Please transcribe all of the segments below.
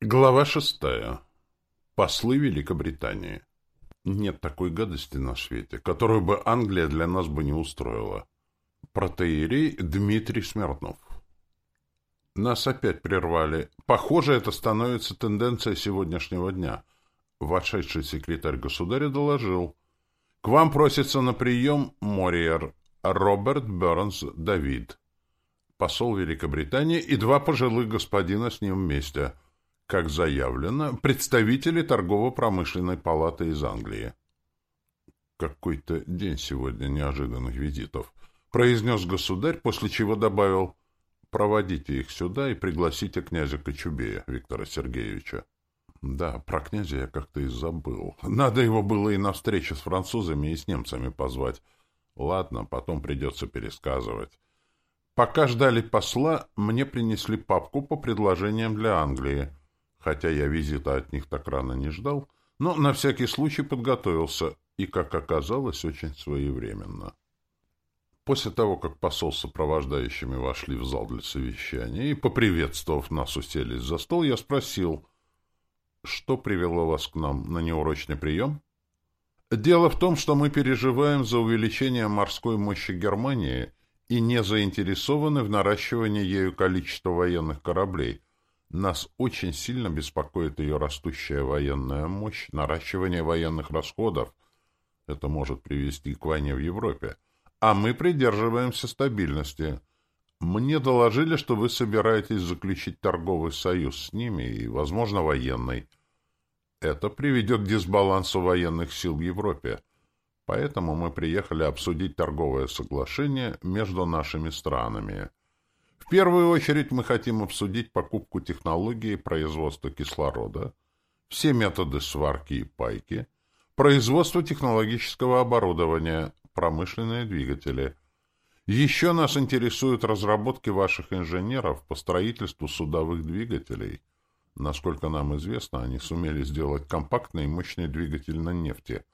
Глава шестая. Послы Великобритании. Нет такой гадости на свете, которую бы Англия для нас бы не устроила. Протеерей Дмитрий Смертнов. Нас опять прервали. Похоже, это становится тенденцией сегодняшнего дня. Вошедший секретарь государя доложил. К вам просится на прием Мориер Роберт Бернс Давид, посол Великобритании и два пожилых господина с ним вместе — как заявлено, представители торгово-промышленной палаты из Англии. «Какой-то день сегодня неожиданных визитов», — произнес государь, после чего добавил «Проводите их сюда и пригласите князя Кочубея Виктора Сергеевича». Да, про князя я как-то и забыл. Надо его было и на встречу с французами и с немцами позвать. Ладно, потом придется пересказывать. Пока ждали посла, мне принесли папку по предложениям для Англии хотя я визита от них так рано не ждал, но на всякий случай подготовился, и, как оказалось, очень своевременно. После того, как посол с сопровождающими вошли в зал для совещания и, поприветствовав нас, уселись за стол, я спросил, что привело вас к нам на неурочный прием? Дело в том, что мы переживаем за увеличение морской мощи Германии и не заинтересованы в наращивании ею количества военных кораблей – нас очень сильно беспокоит ее растущая военная мощь, наращивание военных расходов. Это может привести к войне в Европе. А мы придерживаемся стабильности. Мне доложили, что вы собираетесь заключить торговый союз с ними и, возможно, военный. Это приведет к дисбалансу военных сил в Европе. Поэтому мы приехали обсудить торговое соглашение между нашими странами. В первую очередь мы хотим обсудить покупку технологии производства кислорода, все методы сварки и пайки, производство технологического оборудования, промышленные двигатели. Еще нас интересуют разработки ваших инженеров по строительству судовых двигателей. Насколько нам известно, они сумели сделать компактный и мощный двигатель на нефти.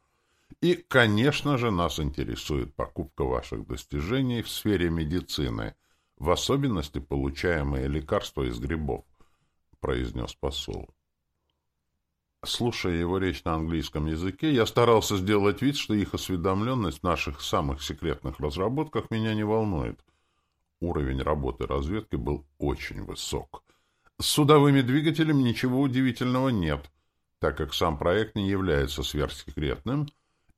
И, конечно же, нас интересует покупка ваших достижений в сфере медицины – в особенности получаемые лекарства из грибов, произнес посол. Слушая его речь на английском языке, я старался сделать вид, что их осведомленность в наших самых секретных разработках меня не волнует. Уровень работы разведки был очень высок. С судовыми двигателями ничего удивительного нет, так как сам проект не является сверхсекретным,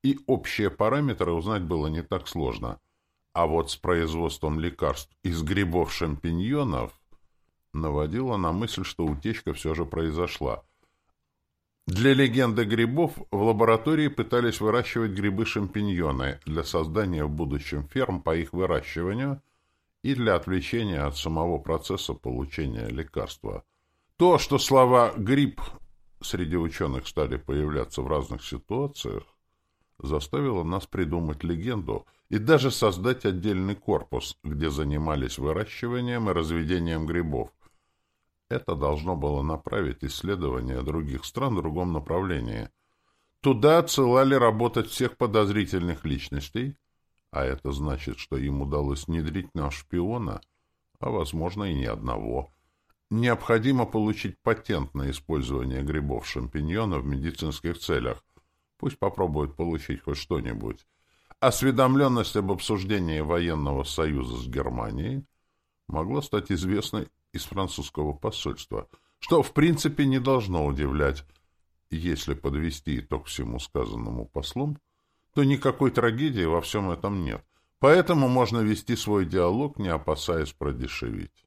и общие параметры узнать было не так сложно — а вот с производством лекарств из грибов-шампиньонов наводила на мысль, что утечка все же произошла. Для легенды грибов в лаборатории пытались выращивать грибы-шампиньоны для создания в будущем ферм по их выращиванию и для отвлечения от самого процесса получения лекарства. То, что слова «гриб» среди ученых стали появляться в разных ситуациях, заставило нас придумать легенду и даже создать отдельный корпус, где занимались выращиванием и разведением грибов. Это должно было направить исследования других стран в другом направлении. Туда отсылали работать всех подозрительных личностей, а это значит, что им удалось внедрить наш шпиона, а, возможно, и ни одного. Необходимо получить патент на использование грибов-шампиньонов в медицинских целях, Пусть попробуют получить хоть что-нибудь. Осведомленность об обсуждении военного союза с Германией могла стать известной из французского посольства, что в принципе не должно удивлять. Если подвести итог всему сказанному послом, то никакой трагедии во всем этом нет. Поэтому можно вести свой диалог, не опасаясь продешевить.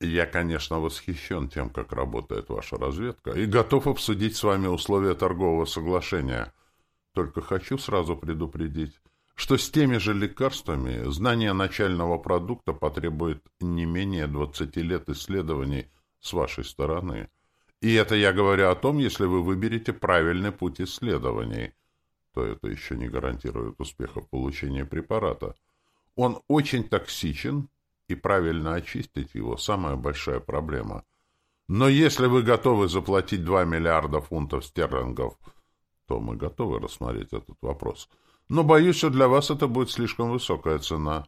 Я, конечно, восхищен тем, как работает ваша разведка, и готов обсудить с вами условия торгового соглашения. Только хочу сразу предупредить, что с теми же лекарствами знание начального продукта потребует не менее 20 лет исследований с вашей стороны. И это я говорю о том, если вы выберете правильный путь исследований, то это еще не гарантирует успеха получения препарата. Он очень токсичен и правильно очистить его – самая большая проблема. Но если вы готовы заплатить 2 миллиарда фунтов стерлингов, то мы готовы рассмотреть этот вопрос. Но боюсь, что для вас это будет слишком высокая цена.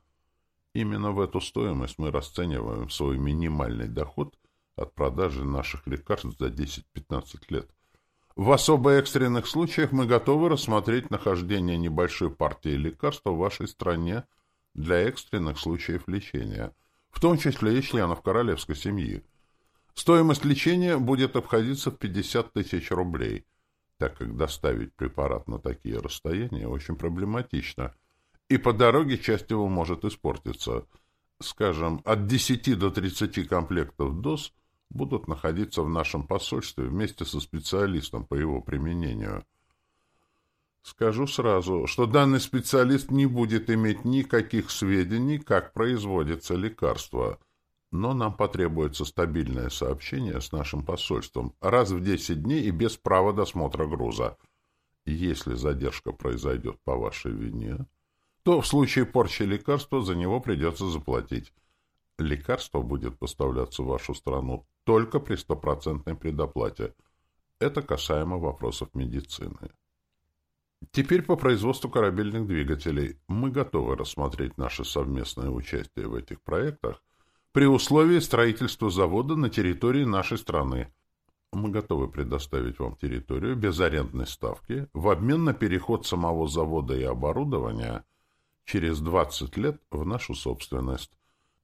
Именно в эту стоимость мы расцениваем свой минимальный доход от продажи наших лекарств за 10-15 лет. В особо экстренных случаях мы готовы рассмотреть нахождение небольшой партии лекарства в вашей стране для экстренных случаев лечения, в том числе и членов королевской семьи. Стоимость лечения будет обходиться в 50 тысяч рублей, так как доставить препарат на такие расстояния очень проблематично, и по дороге часть его может испортиться. Скажем, от 10 до 30 комплектов доз – будут находиться в нашем посольстве вместе со специалистом по его применению. Скажу сразу, что данный специалист не будет иметь никаких сведений, как производится лекарство, но нам потребуется стабильное сообщение с нашим посольством раз в 10 дней и без права досмотра груза. Если задержка произойдет по вашей вине, то в случае порчи лекарства за него придется заплатить. Лекарство будет поставляться в вашу страну только при стопроцентной предоплате. Это касаемо вопросов медицины. Теперь по производству корабельных двигателей. Мы готовы рассмотреть наше совместное участие в этих проектах при условии строительства завода на территории нашей страны. Мы готовы предоставить вам территорию без арендной ставки в обмен на переход самого завода и оборудования через 20 лет в нашу собственность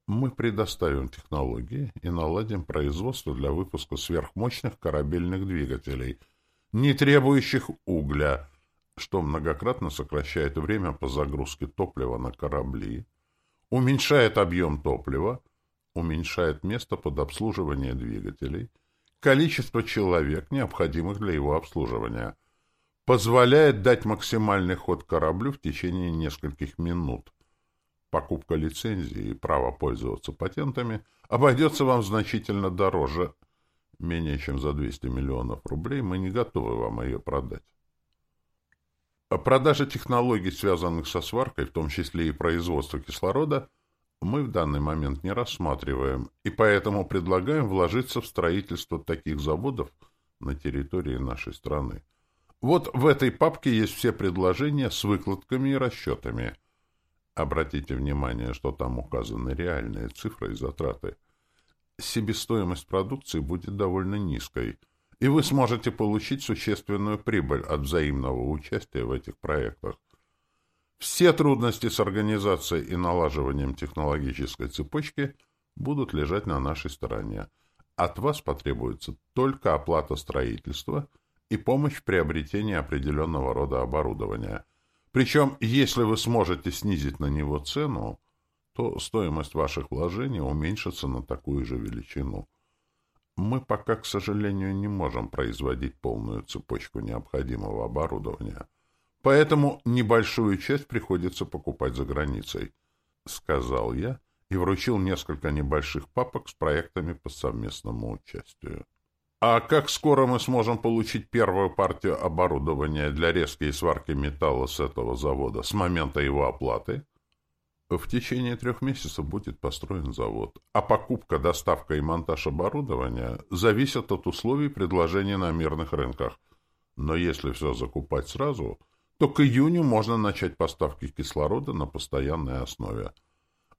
мы предоставим технологии и наладим производство для выпуска сверхмощных корабельных двигателей, не требующих угля, что многократно сокращает время по загрузке топлива на корабли, уменьшает объем топлива, уменьшает место под обслуживание двигателей, количество человек, необходимых для его обслуживания, позволяет дать максимальный ход кораблю в течение нескольких минут – Покупка лицензии и право пользоваться патентами обойдется вам значительно дороже. Менее чем за 200 миллионов рублей мы не готовы вам ее продать. О продаже технологий, связанных со сваркой, в том числе и производство кислорода, мы в данный момент не рассматриваем, и поэтому предлагаем вложиться в строительство таких заводов на территории нашей страны. Вот в этой папке есть все предложения с выкладками и расчетами – Обратите внимание, что там указаны реальные цифры и затраты. Себестоимость продукции будет довольно низкой, и вы сможете получить существенную прибыль от взаимного участия в этих проектах. Все трудности с организацией и налаживанием технологической цепочки будут лежать на нашей стороне. От вас потребуется только оплата строительства и помощь в приобретении определенного рода оборудования – причем, если вы сможете снизить на него цену, то стоимость ваших вложений уменьшится на такую же величину. Мы пока, к сожалению, не можем производить полную цепочку необходимого оборудования, поэтому небольшую часть приходится покупать за границей, — сказал я и вручил несколько небольших папок с проектами по совместному участию. А как скоро мы сможем получить первую партию оборудования для резки и сварки металла с этого завода, с момента его оплаты? В течение трех месяцев будет построен завод, а покупка, доставка и монтаж оборудования зависят от условий предложения на мирных рынках. Но если все закупать сразу, то к июню можно начать поставки кислорода на постоянной основе.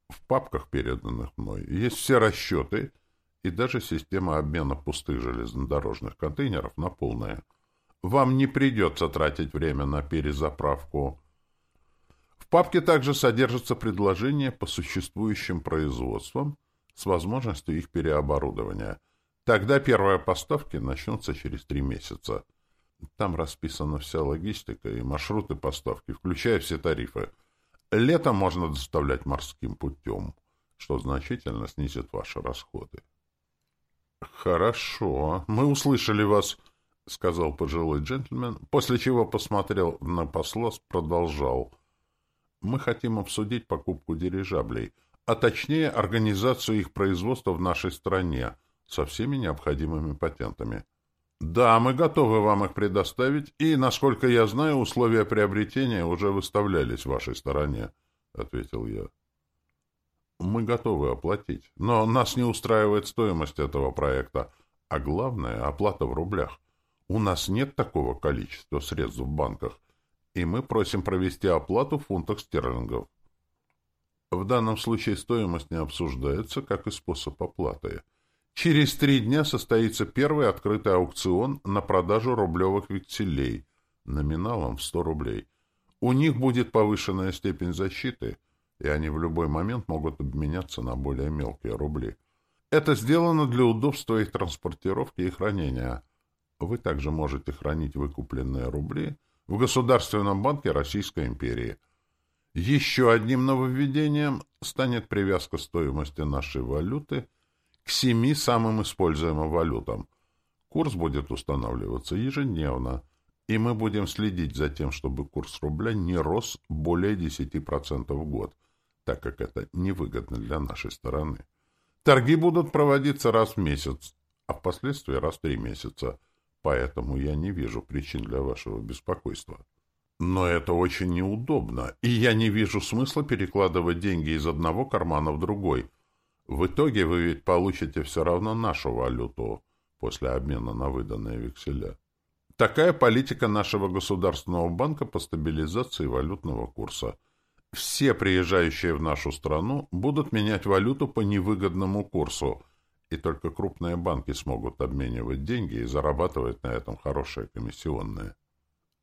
В папках, переданных мной, есть все расчеты — и даже система обмена пустых железнодорожных контейнеров на полные. Вам не придется тратить время на перезаправку. В папке также содержится предложение по существующим производствам с возможностью их переоборудования. Тогда первые поставки начнутся через три месяца. Там расписана вся логистика и маршруты поставки, включая все тарифы. Летом можно доставлять морским путем, что значительно снизит ваши расходы. «Хорошо, мы услышали вас», — сказал пожилой джентльмен, после чего посмотрел на посла, продолжал. «Мы хотим обсудить покупку дирижаблей, а точнее организацию их производства в нашей стране со всеми необходимыми патентами». «Да, мы готовы вам их предоставить, и, насколько я знаю, условия приобретения уже выставлялись в вашей стороне», — ответил я. Мы готовы оплатить, но нас не устраивает стоимость этого проекта, а главное — оплата в рублях. У нас нет такого количества средств в банках, и мы просим провести оплату в фунтах стерлингов. В данном случае стоимость не обсуждается, как и способ оплаты. Через три дня состоится первый открытый аукцион на продажу рублевых векселей номиналом в 100 рублей. У них будет повышенная степень защиты, и они в любой момент могут обменяться на более мелкие рубли. Это сделано для удобства их транспортировки и хранения. Вы также можете хранить выкупленные рубли в Государственном банке Российской империи. Еще одним нововведением станет привязка стоимости нашей валюты к семи самым используемым валютам. Курс будет устанавливаться ежедневно, и мы будем следить за тем, чтобы курс рубля не рос более 10% в год, так как это невыгодно для нашей стороны. Торги будут проводиться раз в месяц, а впоследствии раз в три месяца, поэтому я не вижу причин для вашего беспокойства. Но это очень неудобно, и я не вижу смысла перекладывать деньги из одного кармана в другой. В итоге вы ведь получите все равно нашу валюту после обмена на выданные векселя. Такая политика нашего Государственного банка по стабилизации валютного курса – все приезжающие в нашу страну будут менять валюту по невыгодному курсу, и только крупные банки смогут обменивать деньги и зарабатывать на этом хорошие комиссионные.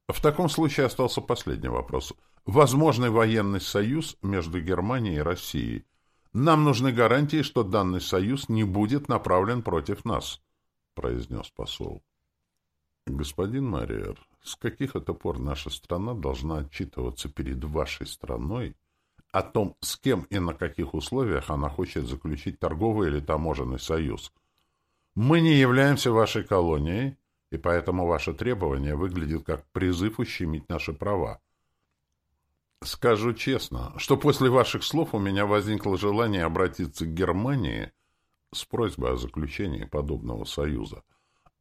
В таком случае остался последний вопрос. Возможный военный союз между Германией и Россией. Нам нужны гарантии, что данный союз не будет направлен против нас, произнес посол. Господин Мариер, с каких это пор наша страна должна отчитываться перед вашей страной о том, с кем и на каких условиях она хочет заключить торговый или таможенный союз? Мы не являемся вашей колонией, и поэтому ваше требование выглядит как призыв ущемить наши права. Скажу честно, что после ваших слов у меня возникло желание обратиться к Германии с просьбой о заключении подобного союза —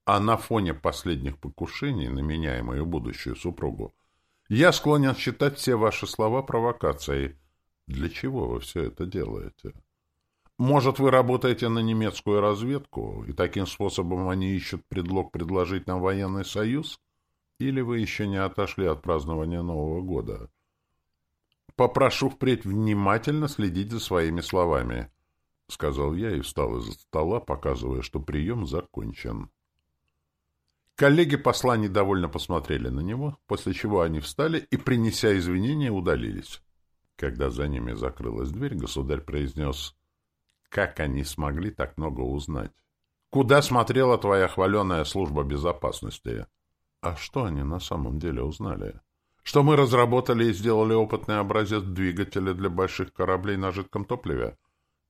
а на фоне последних покушений на меня и мою будущую супругу я склонен считать все ваши слова провокацией. Для чего вы все это делаете? Может, вы работаете на немецкую разведку, и таким способом они ищут предлог предложить нам военный союз? Или вы еще не отошли от празднования Нового года? Попрошу впредь внимательно следить за своими словами, — сказал я и встал из-за стола, показывая, что прием закончен. Коллеги посла недовольно посмотрели на него, после чего они встали и, принеся извинения, удалились. Когда за ними закрылась дверь, государь произнес, «Как они смогли так много узнать? Куда смотрела твоя хваленая служба безопасности?» «А что они на самом деле узнали?» «Что мы разработали и сделали опытный образец двигателя для больших кораблей на жидком топливе?»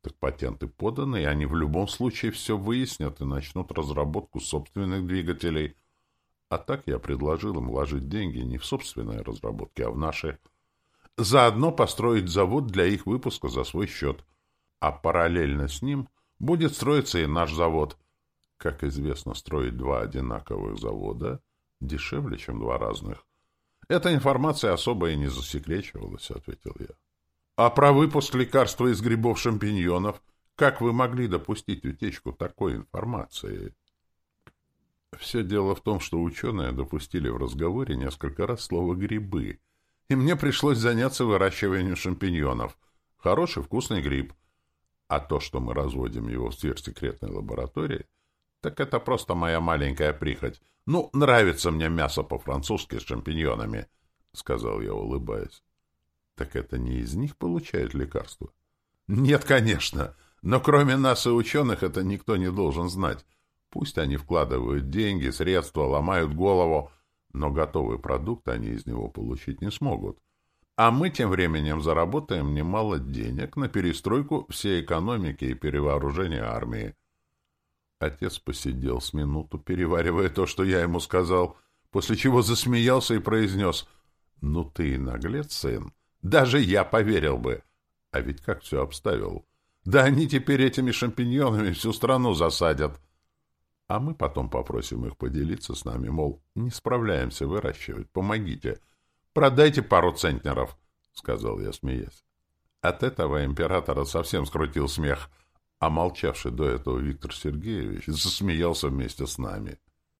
Так патенты поданы, и они в любом случае все выяснят и начнут разработку собственных двигателей. А так я предложил им вложить деньги не в собственные разработки, а в наши. Заодно построить завод для их выпуска за свой счет. А параллельно с ним будет строиться и наш завод. Как известно, строить два одинаковых завода дешевле, чем два разных. Эта информация особо и не засекречивалась, — ответил я. А про выпуск лекарства из грибов шампиньонов? Как вы могли допустить утечку такой информации? Все дело в том, что ученые допустили в разговоре несколько раз слово «грибы», и мне пришлось заняться выращиванием шампиньонов. Хороший вкусный гриб. А то, что мы разводим его в сверхсекретной лаборатории, так это просто моя маленькая прихоть. Ну, нравится мне мясо по-французски с шампиньонами, — сказал я, улыбаясь. Так это не из них получают лекарства? Нет, конечно. Но кроме нас и ученых это никто не должен знать. Пусть они вкладывают деньги, средства, ломают голову, но готовый продукт они из него получить не смогут. А мы тем временем заработаем немало денег на перестройку всей экономики и перевооружение армии. Отец посидел с минуту, переваривая то, что я ему сказал, после чего засмеялся и произнес, «Ну ты и наглец, сын. Даже я поверил бы. А ведь как все обставил? Да они теперь этими шампиньонами всю страну засадят. А мы потом попросим их поделиться с нами, мол, не справляемся выращивать, помогите. Продайте пару центнеров, — сказал я, смеясь. От этого императора совсем скрутил смех, а молчавший до этого Виктор Сергеевич засмеялся вместе с нами. —